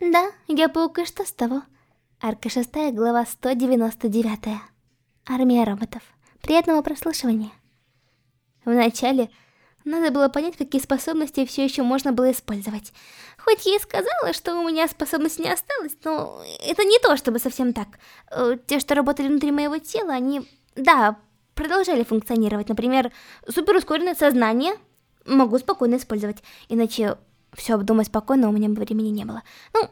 Да, я паук, и что с того? Арка 6, глава 199. Армия роботов. Приятного прослушивания. Вначале надо было понять, какие способности все еще можно было использовать. Хоть я и сказала, что у меня способностей не осталось, но это не то, чтобы совсем так. Э, те, что работали внутри моего тела, они, да, продолжали функционировать. Например, суперускоренное сознание могу спокойно использовать, иначе все обдумать спокойно у меня времени не было. Ну...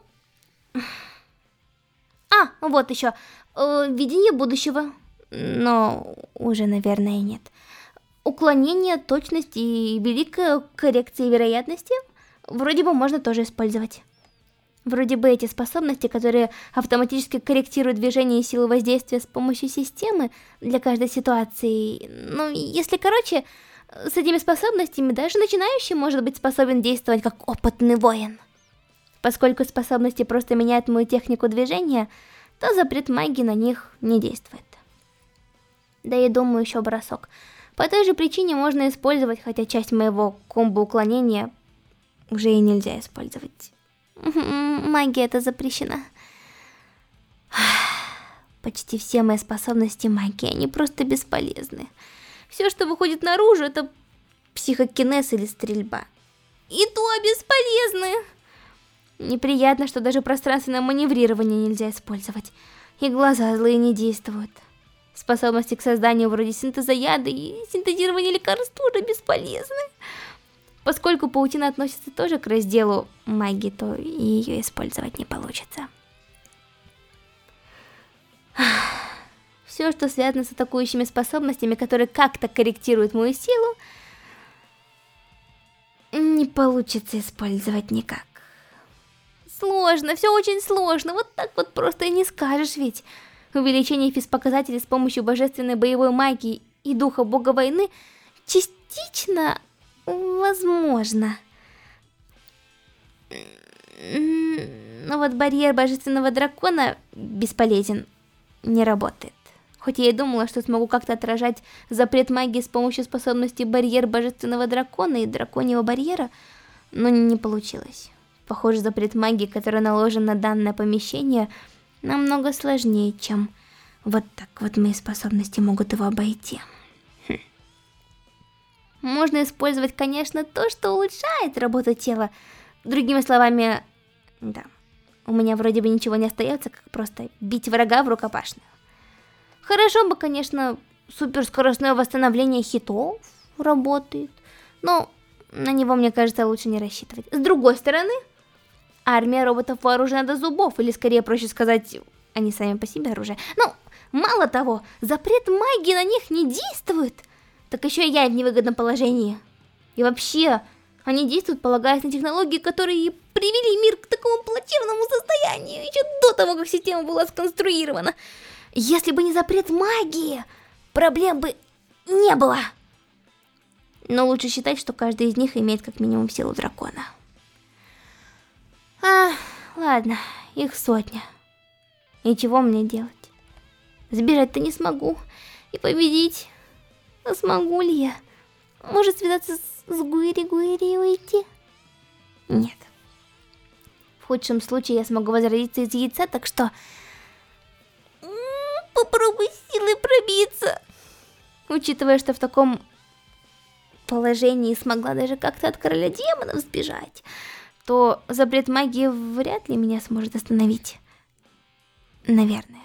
А, вот еще. Э, видение будущего. Но уже, наверное, нет. Уклонение, точность и великая коррекция вероятности вроде бы можно тоже использовать. Вроде бы эти способности, которые автоматически корректируют движение и силу воздействия с помощью системы для каждой ситуации. Ну, если короче, с этими способностями даже начинающий может быть способен действовать как опытный воин. Поскольку способности просто меняют мою технику движения, то запрет магии на них не действует. Да и думаю еще бросок. По той же причине можно использовать, хотя часть моего комбо уклонения уже и нельзя использовать. Магия это запрещена. Почти все мои способности магии, они просто бесполезны. Все, что выходит наружу, это психокинез или стрельба. И то бесполезны. Неприятно, что даже пространственное маневрирование нельзя использовать. И глаза злые не действуют. Способности к созданию вроде синтеза яда и синтезирования лекарств тоже бесполезны. Поскольку паутина относится тоже к разделу магии, то ее использовать не получится. Все, что связано с атакующими способностями, которые как-то корректируют мою силу, не получится использовать никак. Сложно, все очень сложно, вот так вот просто и не скажешь ведь. Увеличение физпоказателей с помощью божественной боевой магии и духа бога войны частично возможно. Но вот барьер божественного дракона бесполезен, не работает. Хоть я и думала, что смогу как-то отражать запрет магии с помощью способности барьер божественного дракона и драконьего барьера, но не получилось. Похоже, запрет магии, который наложен на данное помещение, намного сложнее, чем вот так вот мои способности могут его обойти. Хм. Можно использовать, конечно, то, что улучшает работу тела. Другими словами, да, у меня вроде бы ничего не остается, как просто бить врага в рукопашную. Хорошо бы, конечно, суперскоростное восстановление хитов работает, но на него, мне кажется, лучше не рассчитывать. С другой стороны, армия роботов вооружена до зубов, или скорее проще сказать, они сами по себе оружие. Ну, мало того, запрет магии на них не действует, так еще и я в невыгодном положении. И вообще, они действуют, полагаясь на технологии, которые привели мир к такому плачевному состоянию, еще до того, как система была сконструирована. Если бы не запрет магии, проблем бы не было. Но лучше считать, что каждый из них имеет как минимум силу дракона. А, ладно, их сотня. И чего мне делать? Сбежать-то не смогу. И победить. А смогу ли я? Может связаться с, с Гуири-Гуири и уйти? Нет. В худшем случае я смогу возродиться из яйца, так что попробуй силой пробиться. Учитывая, что в таком положении смогла даже как-то от короля демонов сбежать, то запрет магии вряд ли меня сможет остановить. Наверное.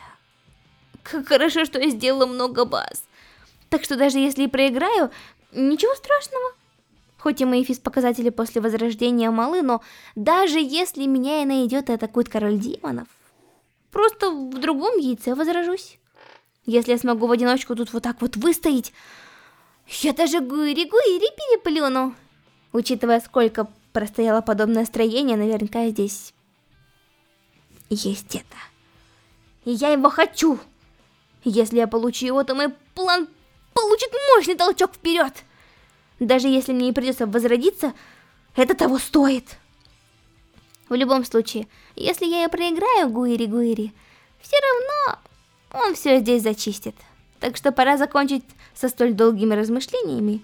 Как хорошо, что я сделала много баз. Так что даже если и проиграю, ничего страшного. Хоть и мои физ-показатели после возрождения малы, но даже если меня и найдет и атакует король демонов, просто в другом яйце возражусь. Если я смогу в одиночку тут вот так вот выстоять, я даже гуири-гуири переплюну. Учитывая, сколько простояло подобное строение, наверняка здесь есть это. И я его хочу. Если я получу его, то мой план получит мощный толчок вперед. Даже если мне и придется возродиться, это того стоит. В любом случае, если я и проиграю Гуири-Гуири, все равно он все здесь зачистит. Так что пора закончить со столь долгими размышлениями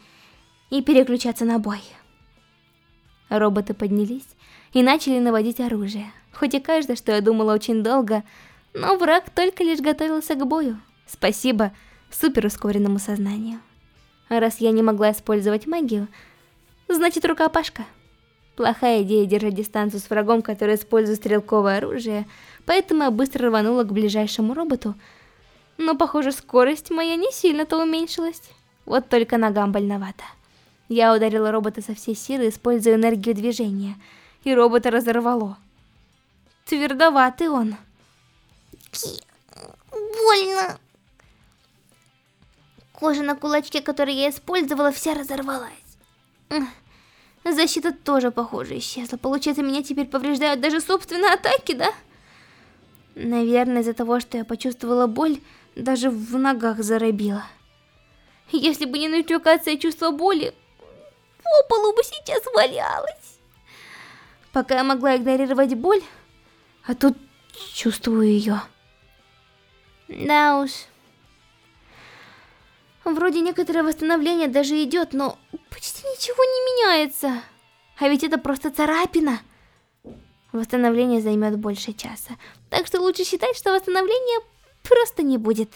и переключаться на бой. Роботы поднялись и начали наводить оружие. Хоть и кажется, что я думала очень долго, но враг только лишь готовился к бою. Спасибо суперускоренному сознанию. А раз я не могла использовать магию, значит рукопашка. Плохая идея держать дистанцию с врагом, который использует стрелковое оружие, поэтому я быстро рванула к ближайшему роботу. Но, похоже, скорость моя не сильно-то уменьшилась. Вот только ногам больновато. Я ударила робота со всей силы, используя энергию движения, и робота разорвало. Твердоватый он. Больно. Кожа на кулачке, который я использовала, вся разорвалась. Защита тоже, похоже, исчезла. Получается, меня теперь повреждают даже собственные атаки, да? Наверное, из-за того, что я почувствовала боль, даже в ногах заробила. Если бы не нотификация чувства боли, по полу бы сейчас валялась. Пока я могла игнорировать боль, а тут чувствую ее. Да уж. Вроде некоторое восстановление даже идет, но почти ничего не меняется. А ведь это просто царапина. Восстановление займет больше часа. Так что лучше считать, что восстановления просто не будет.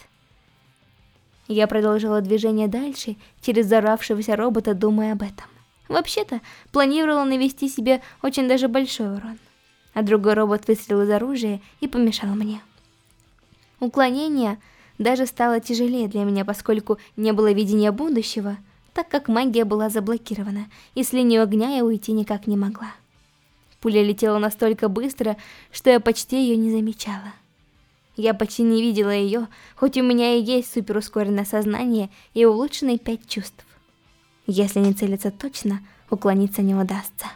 Я продолжила движение дальше, через взорвавшегося робота, думая об этом. Вообще-то, планировала навести себе очень даже большой урон. А другой робот выстрелил из оружия и помешал мне. Уклонение даже стало тяжелее для меня, поскольку не было видения будущего, так как магия была заблокирована, и с линии огня я уйти никак не могла. Пуля летела настолько быстро, что я почти ее не замечала. Я почти не видела ее, хоть у меня и есть суперускоренное сознание и улучшенные пять чувств. Если не целиться точно, уклониться не удастся.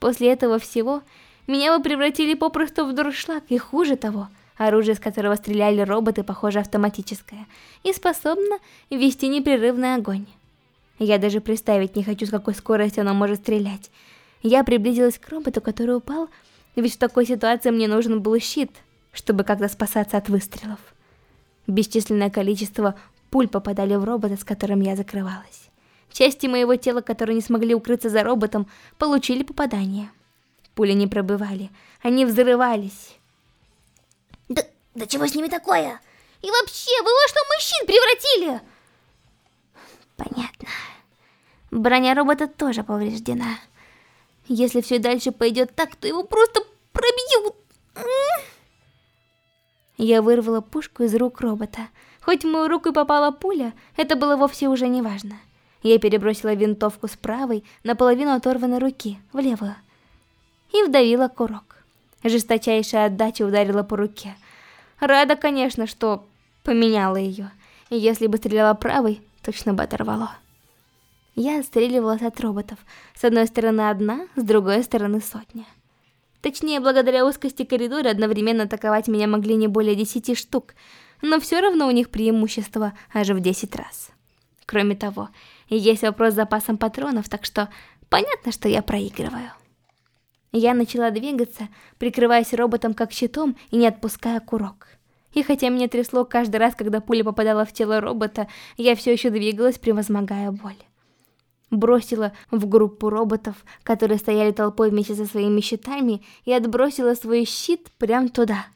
После этого всего, меня вы превратили попросту в дуршлаг, и хуже того — Оружие, с которого стреляли роботы, похоже автоматическое и способно вести непрерывный огонь. Я даже представить не хочу, с какой скоростью оно может стрелять. Я приблизилась к роботу, который упал, ведь в такой ситуации мне нужен был щит, чтобы как-то спасаться от выстрелов. Бесчисленное количество пуль попадали в робота, с которым я закрывалась. Части моего тела, которые не смогли укрыться за роботом, получили попадание. Пули не пробывали, они взрывались. Да, да чего с ними такое? И вообще, вы во что мужчин превратили? Понятно. Броня робота тоже повреждена. Если все дальше пойдет так, то его просто пробьют. Я вырвала пушку из рук робота. Хоть в мою руку и попала пуля, это было вовсе уже не важно. Я перебросила винтовку с правой, наполовину оторванной руки, в левую. И вдавила курок. Жесточайшая отдача ударила по руке. Рада, конечно, что поменяла ее. Если бы стреляла правой, точно бы оторвало. Я отстреливалась от роботов. С одной стороны одна, с другой стороны сотня. Точнее, благодаря узкости коридора одновременно атаковать меня могли не более десяти штук, но все равно у них преимущество аж в 10 раз. Кроме того, есть вопрос с запасом патронов, так что понятно, что я проигрываю. Я начала двигаться, прикрываясь роботом как щитом и не отпуская курок. И хотя меня трясло каждый раз, когда пуля попадала в тело робота, я все еще двигалась, превозмогая боль. Бросила в группу роботов, которые стояли толпой вместе со своими щитами, и отбросила свой щит прямо туда.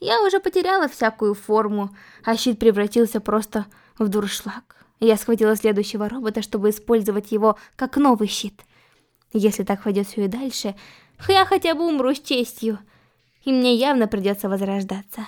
Я уже потеряла всякую форму, а щит превратился просто в дуршлаг. Я схватила следующего робота, чтобы использовать его как новый щит. Если так пойдет все и дальше, я хотя бы умру с честью, и мне явно придется возрождаться.